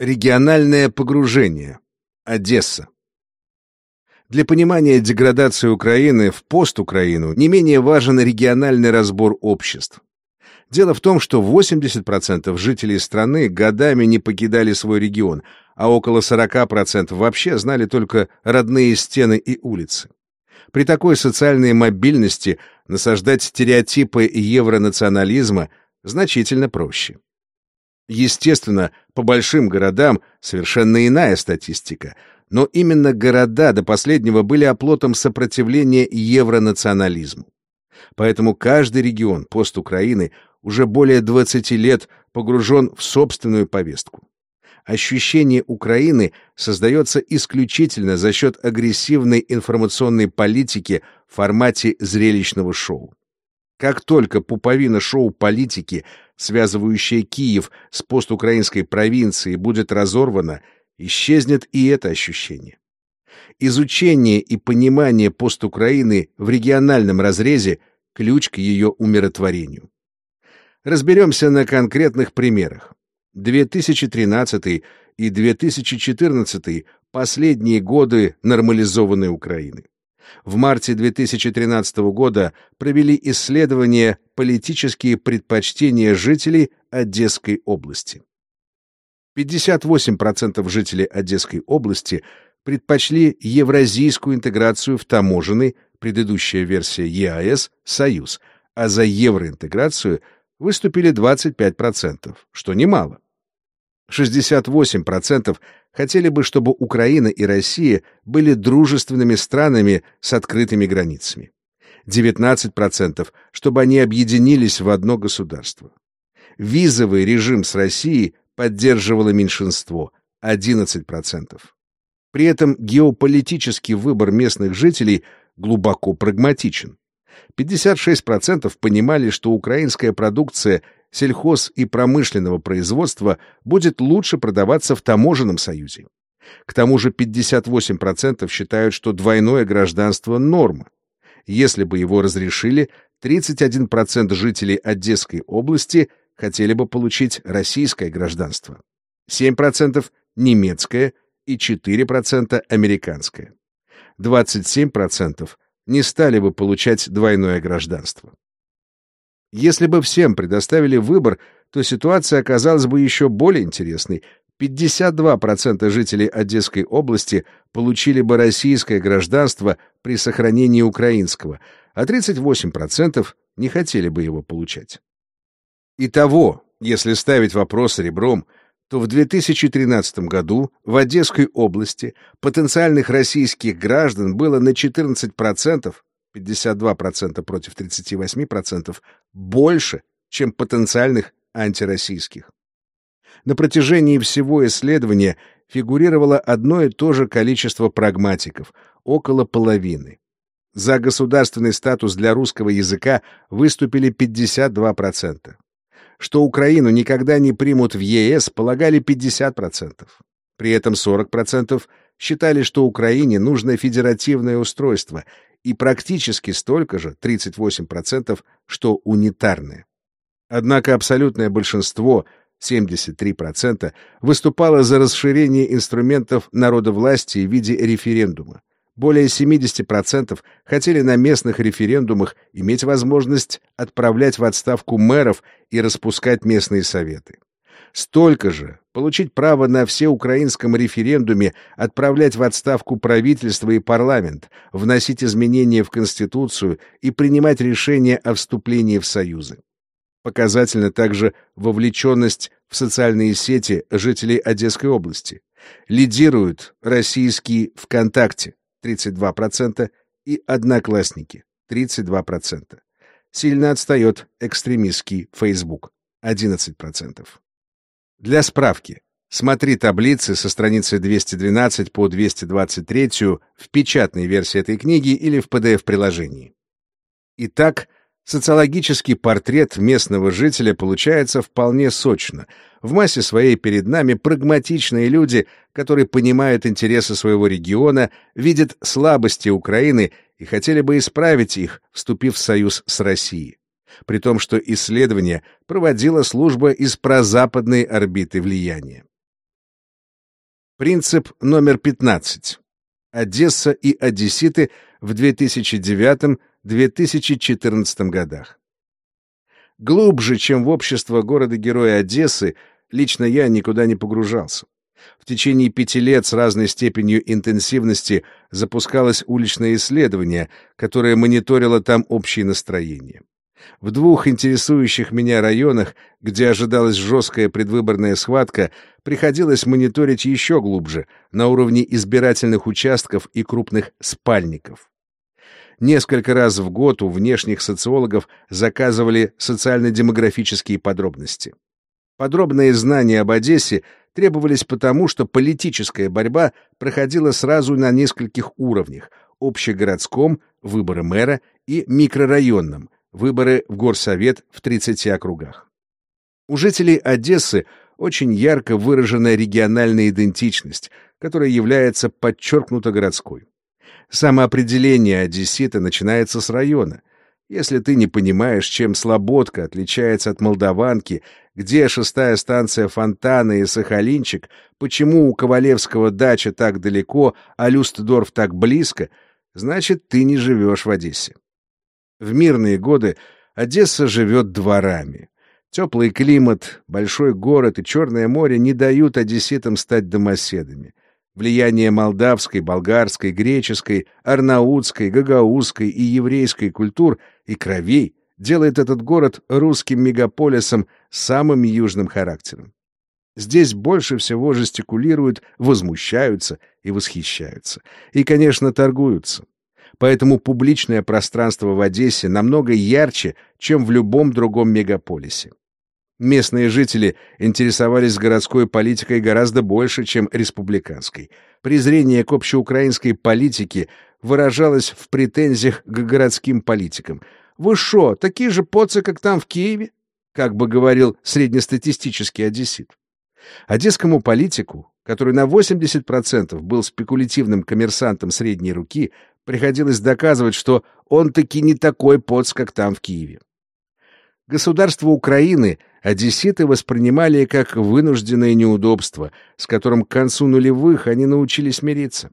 Региональное погружение. Одесса. Для понимания деградации Украины в постукраину не менее важен региональный разбор обществ. Дело в том, что 80% жителей страны годами не покидали свой регион, а около 40% вообще знали только родные стены и улицы. При такой социальной мобильности насаждать стереотипы евронационализма значительно проще. Естественно, по большим городам совершенно иная статистика, но именно города до последнего были оплотом сопротивления евронационализму. Поэтому каждый регион постукраины уже более 20 лет погружен в собственную повестку. Ощущение Украины создается исключительно за счет агрессивной информационной политики в формате зрелищного шоу. Как только пуповина шоу-политики, связывающая Киев с постукраинской провинцией, будет разорвана, исчезнет и это ощущение. Изучение и понимание постукраины в региональном разрезе – ключ к ее умиротворению. Разберемся на конкретных примерах. 2013 и 2014 – последние годы нормализованной Украины в марте 2013 года провели исследование «Политические предпочтения жителей Одесской области». 58% жителей Одесской области предпочли евразийскую интеграцию в таможенный, предыдущая версия ЕАЭС, союз, а за евроинтеграцию выступили 25%, что немало. 68% хотели бы, чтобы Украина и Россия были дружественными странами с открытыми границами. 19% чтобы они объединились в одно государство. Визовый режим с Россией поддерживало меньшинство 11%. При этом геополитический выбор местных жителей глубоко прагматичен. 56% понимали, что украинская продукция сельхоз и промышленного производства будет лучше продаваться в таможенном союзе. К тому же 58% считают, что двойное гражданство – норма. Если бы его разрешили, 31% жителей Одесской области хотели бы получить российское гражданство, 7% – немецкое и 4% – американское. 27% не стали бы получать двойное гражданство. Если бы всем предоставили выбор, то ситуация оказалась бы еще более интересной. 52% жителей Одесской области получили бы российское гражданство при сохранении украинского, а 38% не хотели бы его получать. Итого, если ставить вопрос ребром, то в 2013 году в Одесской области потенциальных российских граждан было на 14%, 52% против 38%, больше, чем потенциальных антироссийских. На протяжении всего исследования фигурировало одно и то же количество прагматиков — около половины. За государственный статус для русского языка выступили 52%. Что Украину никогда не примут в ЕС, полагали 50%. При этом 40% считали, что Украине нужно федеративное устройство, и практически столько же, 38%, что унитарные. Однако абсолютное большинство, 73%, выступало за расширение инструментов народовластия в виде референдума. Более 70% хотели на местных референдумах иметь возможность отправлять в отставку мэров и распускать местные советы. Столько же получить право на всеукраинском референдуме отправлять в отставку правительство и парламент, вносить изменения в Конституцию и принимать решения о вступлении в союзы. Показательна также вовлеченность в социальные сети жителей Одесской области. Лидируют российские ВКонтакте 32% и Одноклассники 32%. Сильно отстает экстремистский Facebook 11%. Для справки. Смотри таблицы со страницы 212 по 223 в печатной версии этой книги или в PDF-приложении. Итак, социологический портрет местного жителя получается вполне сочно. В массе своей перед нами прагматичные люди, которые понимают интересы своего региона, видят слабости Украины и хотели бы исправить их, вступив в союз с Россией при том, что исследование проводила служба из прозападной орбиты влияния. Принцип номер 15. Одесса и одесситы в 2009-2014 годах. Глубже, чем в общество города-героя Одессы, лично я никуда не погружался. В течение пяти лет с разной степенью интенсивности запускалось уличное исследование, которое мониторило там общее настроение. В двух интересующих меня районах, где ожидалась жесткая предвыборная схватка, приходилось мониторить еще глубже, на уровне избирательных участков и крупных спальников. Несколько раз в год у внешних социологов заказывали социально-демографические подробности. Подробные знания об Одессе требовались потому, что политическая борьба проходила сразу на нескольких уровнях – общегородском, выборы мэра и микрорайонном, выборы в горсовет в 30 округах. У жителей Одессы очень ярко выраженная региональная идентичность, которая является подчеркнуто городской. Самоопределение одессита начинается с района. Если ты не понимаешь, чем Слободка отличается от Молдаванки, где шестая станция Фонтана и Сахалинчик, почему у Ковалевского дача так далеко, а Люстдорф так близко, значит, ты не живешь в Одессе. В мирные годы Одесса живет дворами. Теплый климат, большой город и Черное море не дают одесситам стать домоседами. Влияние молдавской, болгарской, греческой, арнаутской, гагаузской и еврейской культур и кровей делает этот город русским мегаполисом с самым южным характером. Здесь больше всего жестикулируют, возмущаются и восхищаются. И, конечно, торгуются. Поэтому публичное пространство в Одессе намного ярче, чем в любом другом мегаполисе. Местные жители интересовались городской политикой гораздо больше, чем республиканской. Презрение к общеукраинской политике выражалось в претензиях к городским политикам. «Вы шо, такие же поцы, как там в Киеве?» как бы говорил среднестатистический одессит. Одесскому политику, который на 80% был спекулятивным коммерсантом средней руки, приходилось доказывать, что он таки не такой поц, как там в Киеве. Государство Украины одесситы воспринимали как вынужденное неудобство, с которым к концу нулевых они научились мириться.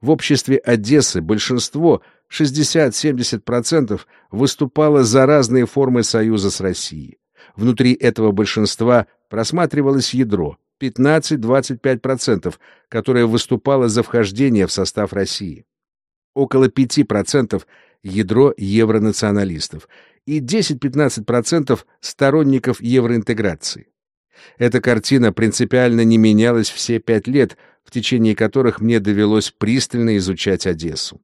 В обществе Одессы большинство, 60-70%, выступало за разные формы союза с Россией. Внутри этого большинства просматривалось ядро 15-25%, которое выступало за вхождение в состав России. Около 5% ядро евронационалистов и 10-15% сторонников евроинтеграции. Эта картина принципиально не менялась все пять лет, в течение которых мне довелось пристально изучать Одессу.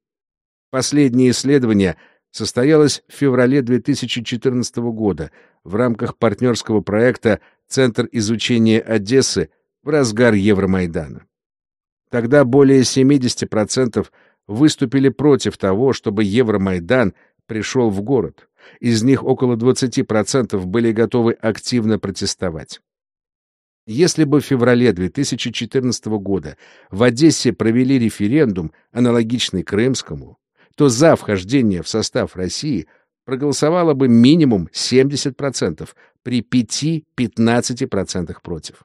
Последнее исследование состоялось в феврале 2014 года в рамках партнерского проекта «Центр изучения Одессы» в разгар Евромайдана. Тогда более 70% выступили против того, чтобы Евромайдан пришел в город. Из них около 20% были готовы активно протестовать. Если бы в феврале 2014 года в Одессе провели референдум, аналогичный крымскому, то за вхождение в состав России проголосовало бы минимум 70% при 5-15% против.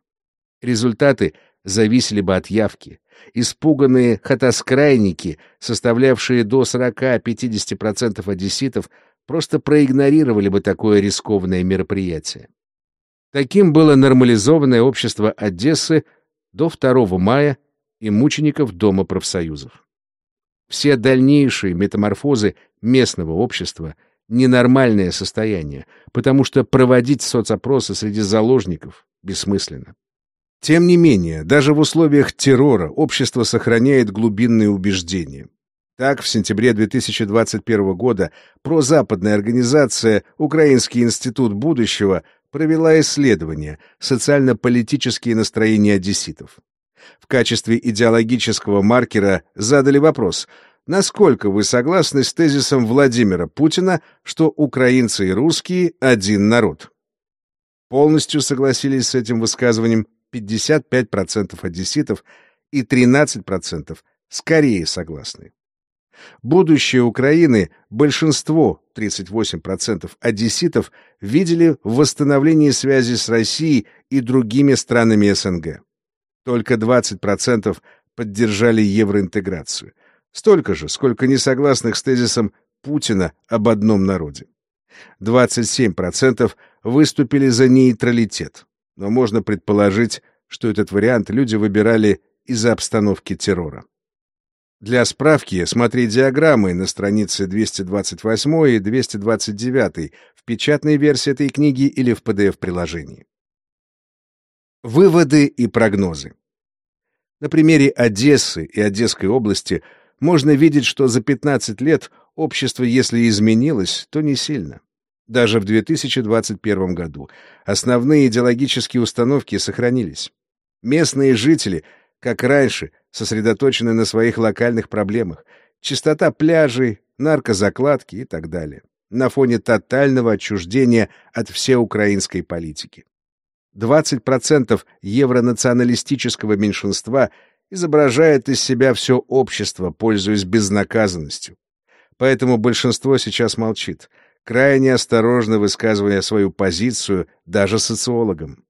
Результаты зависели бы от явки. Испуганные хатоскрайники, составлявшие до 40-50% одесситов, просто проигнорировали бы такое рискованное мероприятие. Таким было нормализованное общество Одессы до 2 мая и мучеников Дома профсоюзов. Все дальнейшие метаморфозы местного общества — ненормальное состояние, потому что проводить соцопросы среди заложников бессмысленно. Тем не менее, даже в условиях террора общество сохраняет глубинные убеждения. Так, в сентябре 2021 года прозападная организация «Украинский институт будущего» провела исследование «Социально-политические настроения одесситов». В качестве идеологического маркера задали вопрос, насколько вы согласны с тезисом Владимира Путина, что украинцы и русские – один народ? Полностью согласились с этим высказыванием 55% одесситов и 13% скорее согласны. Будущее Украины большинство, 38% одесситов, видели в восстановлении связи с Россией и другими странами СНГ. Только 20% поддержали евроинтеграцию. Столько же, сколько несогласных с тезисом Путина об одном народе. 27% выступили за нейтралитет, но можно предположить, что этот вариант люди выбирали из-за обстановки террора. Для справки смотри диаграммы на странице 228 и 229 в печатной версии этой книги или в PDF-приложении. Выводы и прогнозы. На примере Одессы и Одесской области можно видеть, что за 15 лет общество, если изменилось, то не сильно. Даже в 2021 году основные идеологические установки сохранились. Местные жители, как раньше, сосредоточены на своих локальных проблемах. Чистота пляжей, наркозакладки и так далее. На фоне тотального отчуждения от всеукраинской политики. 20% евронационалистического меньшинства изображает из себя все общество, пользуясь безнаказанностью. Поэтому большинство сейчас молчит, крайне осторожно высказывая свою позицию даже социологам.